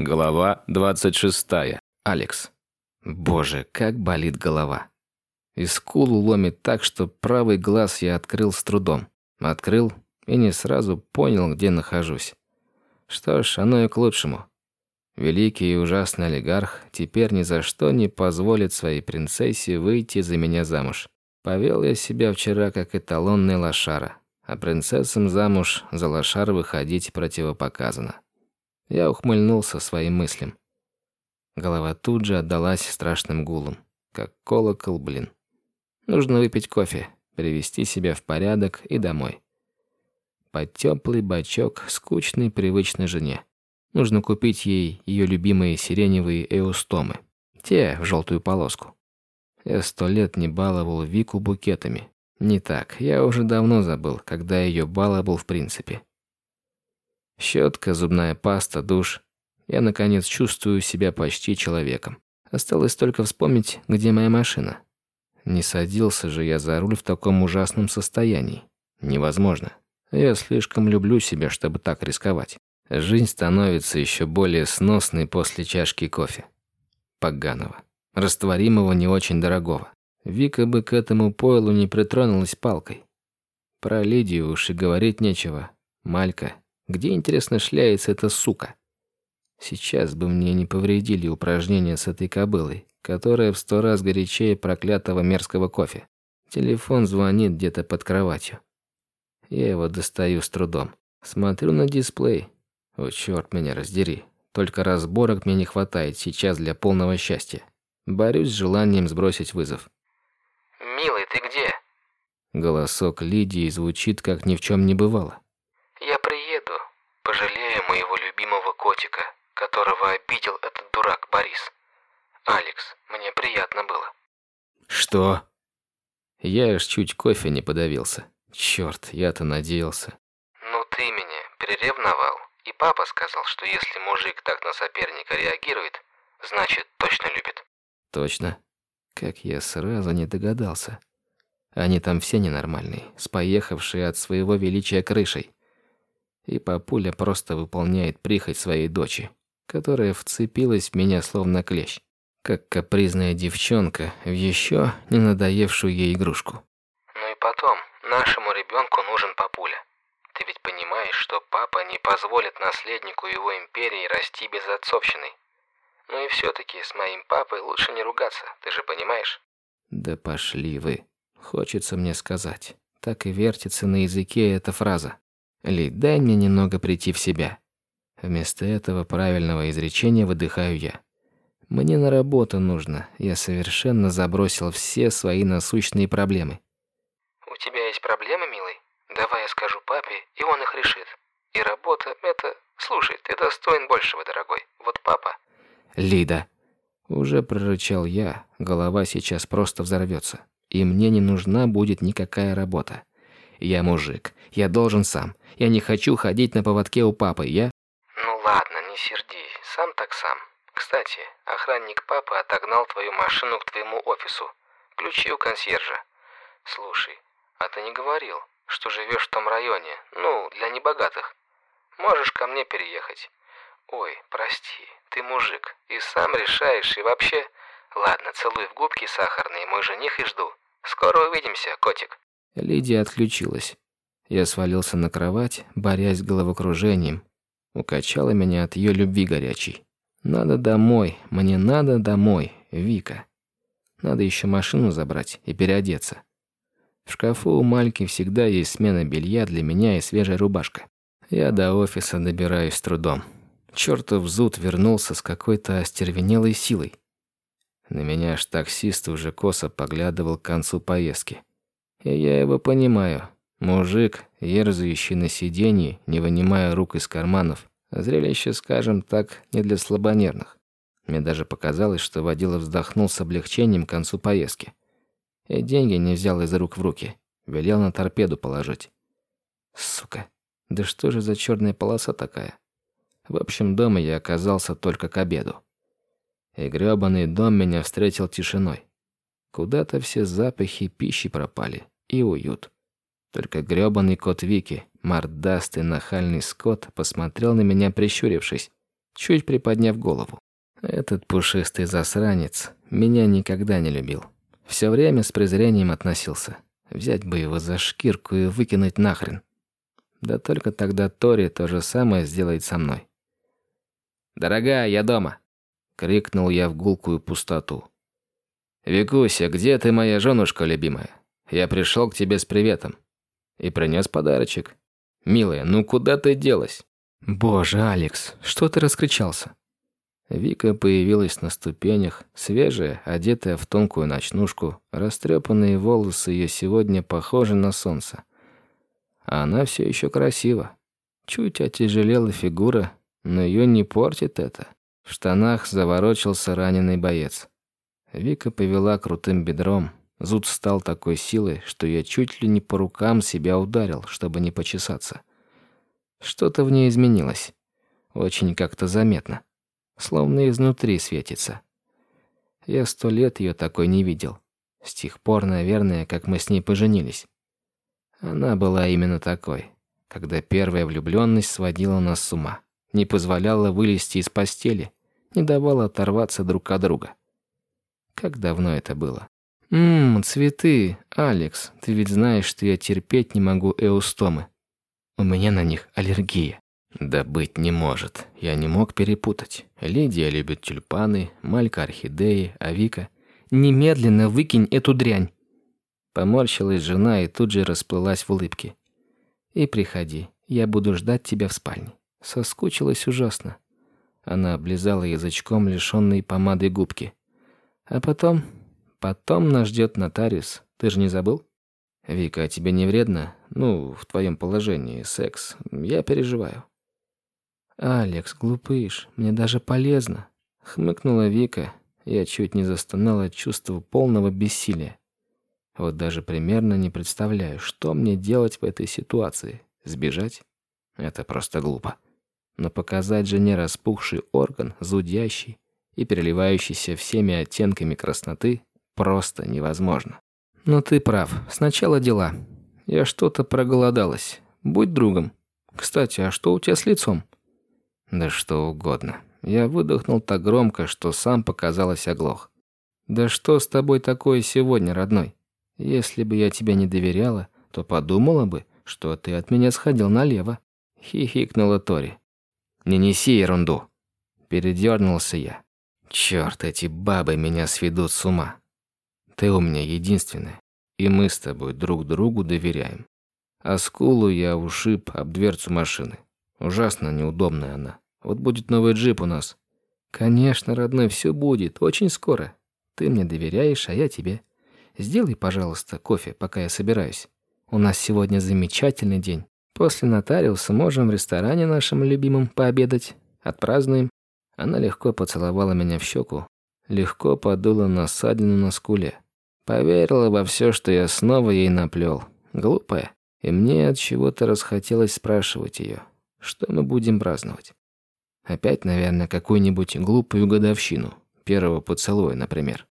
Глава 26. Алекс. Боже, как болит голова. И скулу ломит так, что правый глаз я открыл с трудом. Открыл и не сразу понял, где нахожусь. Что ж, оно и к лучшему. Великий и ужасный олигарх теперь ни за что не позволит своей принцессе выйти за меня замуж. Повел я себя вчера как эталонный лошара, а принцессам замуж за лошар выходить противопоказано. Я ухмыльнулся своим мыслям. Голова тут же отдалась страшным гулом, как колокол, блин. Нужно выпить кофе, привести себя в порядок и домой. Под теплый бачок скучной привычной жене. Нужно купить ей ее любимые сиреневые эустомы. Те в желтую полоску. Я сто лет не баловал Вику букетами. Не так, я уже давно забыл, когда ее баловал в принципе. Щетка, зубная паста, душ. Я, наконец, чувствую себя почти человеком. Осталось только вспомнить, где моя машина. Не садился же я за руль в таком ужасном состоянии. Невозможно. Я слишком люблю себя, чтобы так рисковать. Жизнь становится еще более сносной после чашки кофе. Поганого. Растворимого не очень дорогого. Вика бы к этому пойлу не притронулась палкой. Про Лидию уж и говорить нечего. Малька где, интересно, шляется эта сука? Сейчас бы мне не повредили упражнения с этой кобылой, которая в сто раз горячее проклятого мерзкого кофе. Телефон звонит где-то под кроватью. Я его достаю с трудом. Смотрю на дисплей. О, черт меня раздери. Только разборок мне не хватает сейчас для полного счастья. Борюсь с желанием сбросить вызов. «Милый, ты где?» Голосок Лидии звучит, как ни в чем не бывало. Обидел этот дурак Борис. Алекс, мне приятно было. Что? Я аж чуть кофе не подавился. Черт, я-то надеялся. Ну ты меня переревновал. И папа сказал, что если мужик так на соперника реагирует, значит точно любит. Точно? Как я сразу не догадался. Они там все ненормальные, споехавшие от своего величия крышей и папуля просто выполняет прихоть своей дочи, которая вцепилась в меня словно клещ, как капризная девчонка в еще не надоевшую ей игрушку. Ну и потом, нашему ребенку нужен папуля. Ты ведь понимаешь, что папа не позволит наследнику его империи расти без отцовщины. Ну и все-таки с моим папой лучше не ругаться, ты же понимаешь? Да пошли вы. Хочется мне сказать. Так и вертится на языке эта фраза. Ли, дай мне немного прийти в себя. Вместо этого правильного изречения выдыхаю я. Мне на работу нужно. Я совершенно забросил все свои насущные проблемы. У тебя есть проблемы, милый? Давай я скажу папе, и он их решит. И работа — это... Слушай, ты достоин большего, дорогой. Вот папа... Лида. Уже прорычал я. Голова сейчас просто взорвется. И мне не нужна будет никакая работа. Я мужик. Я должен сам. Я не хочу ходить на поводке у папы. Я... Ладно, не сердись. Сам так сам. Кстати, охранник папы отогнал твою машину к твоему офису. Ключи у консьержа. Слушай, а ты не говорил, что живешь в том районе? Ну, для небогатых. Можешь ко мне переехать. Ой, прости, ты мужик. И сам решаешь, и вообще... Ладно, целуй в губки сахарные, мой жених и жду. Скоро увидимся, котик. Лидия отключилась. Я свалился на кровать, борясь с головокружением. Укачала меня от ее любви горячей. Надо домой, мне надо домой, Вика. Надо еще машину забрать и переодеться. В шкафу у Мальки всегда есть смена белья для меня и свежая рубашка. Я до офиса добираюсь с трудом. Чёртов зуд вернулся с какой-то остервенелой силой. На меня аж таксист уже косо поглядывал к концу поездки. И я его понимаю. Мужик, ерзающий на сиденье, не вынимая рук из карманов. Зрелище, скажем так, не для слабонервных. Мне даже показалось, что водила вздохнул с облегчением к концу поездки. И деньги не взял из рук в руки. Велел на торпеду положить. Сука, да что же за черная полоса такая? В общем, дома я оказался только к обеду. И грёбаный дом меня встретил тишиной. Куда-то все запахи пищи пропали и уют. Только грёбаный кот Вики, мордастый нахальный скот, посмотрел на меня прищурившись. чуть приподняв голову. Этот пушистый засранец меня никогда не любил. Все время с презрением относился. Взять бы его за шкирку и выкинуть нахрен. Да только тогда Тори то же самое сделает со мной. «Дорогая, я дома!» — крикнул я в гулкую пустоту. «Викуся, где ты, моя женушка любимая? Я пришел к тебе с приветом. И принес подарочек. Милая, ну куда ты делась?» «Боже, Алекс, что ты раскричался?» Вика появилась на ступенях, свежая, одетая в тонкую ночнушку, растрепанные волосы ее сегодня похожи на солнце. А она все еще красива. Чуть отяжелела фигура, но ее не портит это. В штанах заворочился раненый боец. Вика повела крутым бедром. Зуд стал такой силой, что я чуть ли не по рукам себя ударил, чтобы не почесаться. Что-то в ней изменилось. Очень как-то заметно. Словно изнутри светится. Я сто лет ее такой не видел. С тех пор, наверное, как мы с ней поженились. Она была именно такой, когда первая влюбленность сводила нас с ума, не позволяла вылезти из постели, не давала оторваться друг от друга. Как давно это было? «Ммм, цветы, Алекс, ты ведь знаешь, что я терпеть не могу эустомы. У меня на них аллергия». Да быть не может. Я не мог перепутать. Лидия любит тюльпаны, Малька орхидеи, а Вика... «Немедленно выкинь эту дрянь!» Поморщилась жена и тут же расплылась в улыбке. «И приходи, я буду ждать тебя в спальне». Соскучилась ужасно. Она облизала язычком лишённые помады губки. «А потом... потом нас ждет нотариус. Ты же не забыл?» «Вика, а тебе не вредно? Ну, в твоем положении, секс. Я переживаю». «Алекс, глупыш, мне даже полезно», — хмыкнула Вика. Я чуть не застонала от чувства полного бессилия. Вот даже примерно не представляю, что мне делать в этой ситуации. Сбежать? Это просто глупо. Но показать жене распухший орган, зудящий и переливающийся всеми оттенками красноты просто невозможно. Но ты прав. Сначала дела. Я что-то проголодалась. Будь другом. Кстати, а что у тебя с лицом? Да что угодно. Я выдохнул так громко, что сам показалось оглох. Да что с тобой такое сегодня, родной? Если бы я тебе не доверяла, то подумала бы, что ты от меня сходил налево. Хихикнула Тори. Не неси ерунду. Передернулся я. Черт, эти бабы меня сведут с ума. Ты у меня единственная, и мы с тобой друг другу доверяем. А скулу я ушиб об дверцу машины. Ужасно неудобная она. Вот будет новый джип у нас. Конечно, родной, все будет, очень скоро. Ты мне доверяешь, а я тебе. Сделай, пожалуйста, кофе, пока я собираюсь. У нас сегодня замечательный день. После нотариуса можем в ресторане нашем любимом пообедать. Отпразднуем. Она легко поцеловала меня в щеку, легко подула на ссадину на скуле. Поверила во все, что я снова ей наплел. Глупая. И мне от чего-то расхотелось спрашивать ее, что мы будем праздновать. Опять, наверное, какую-нибудь глупую годовщину. Первого поцелуя, например.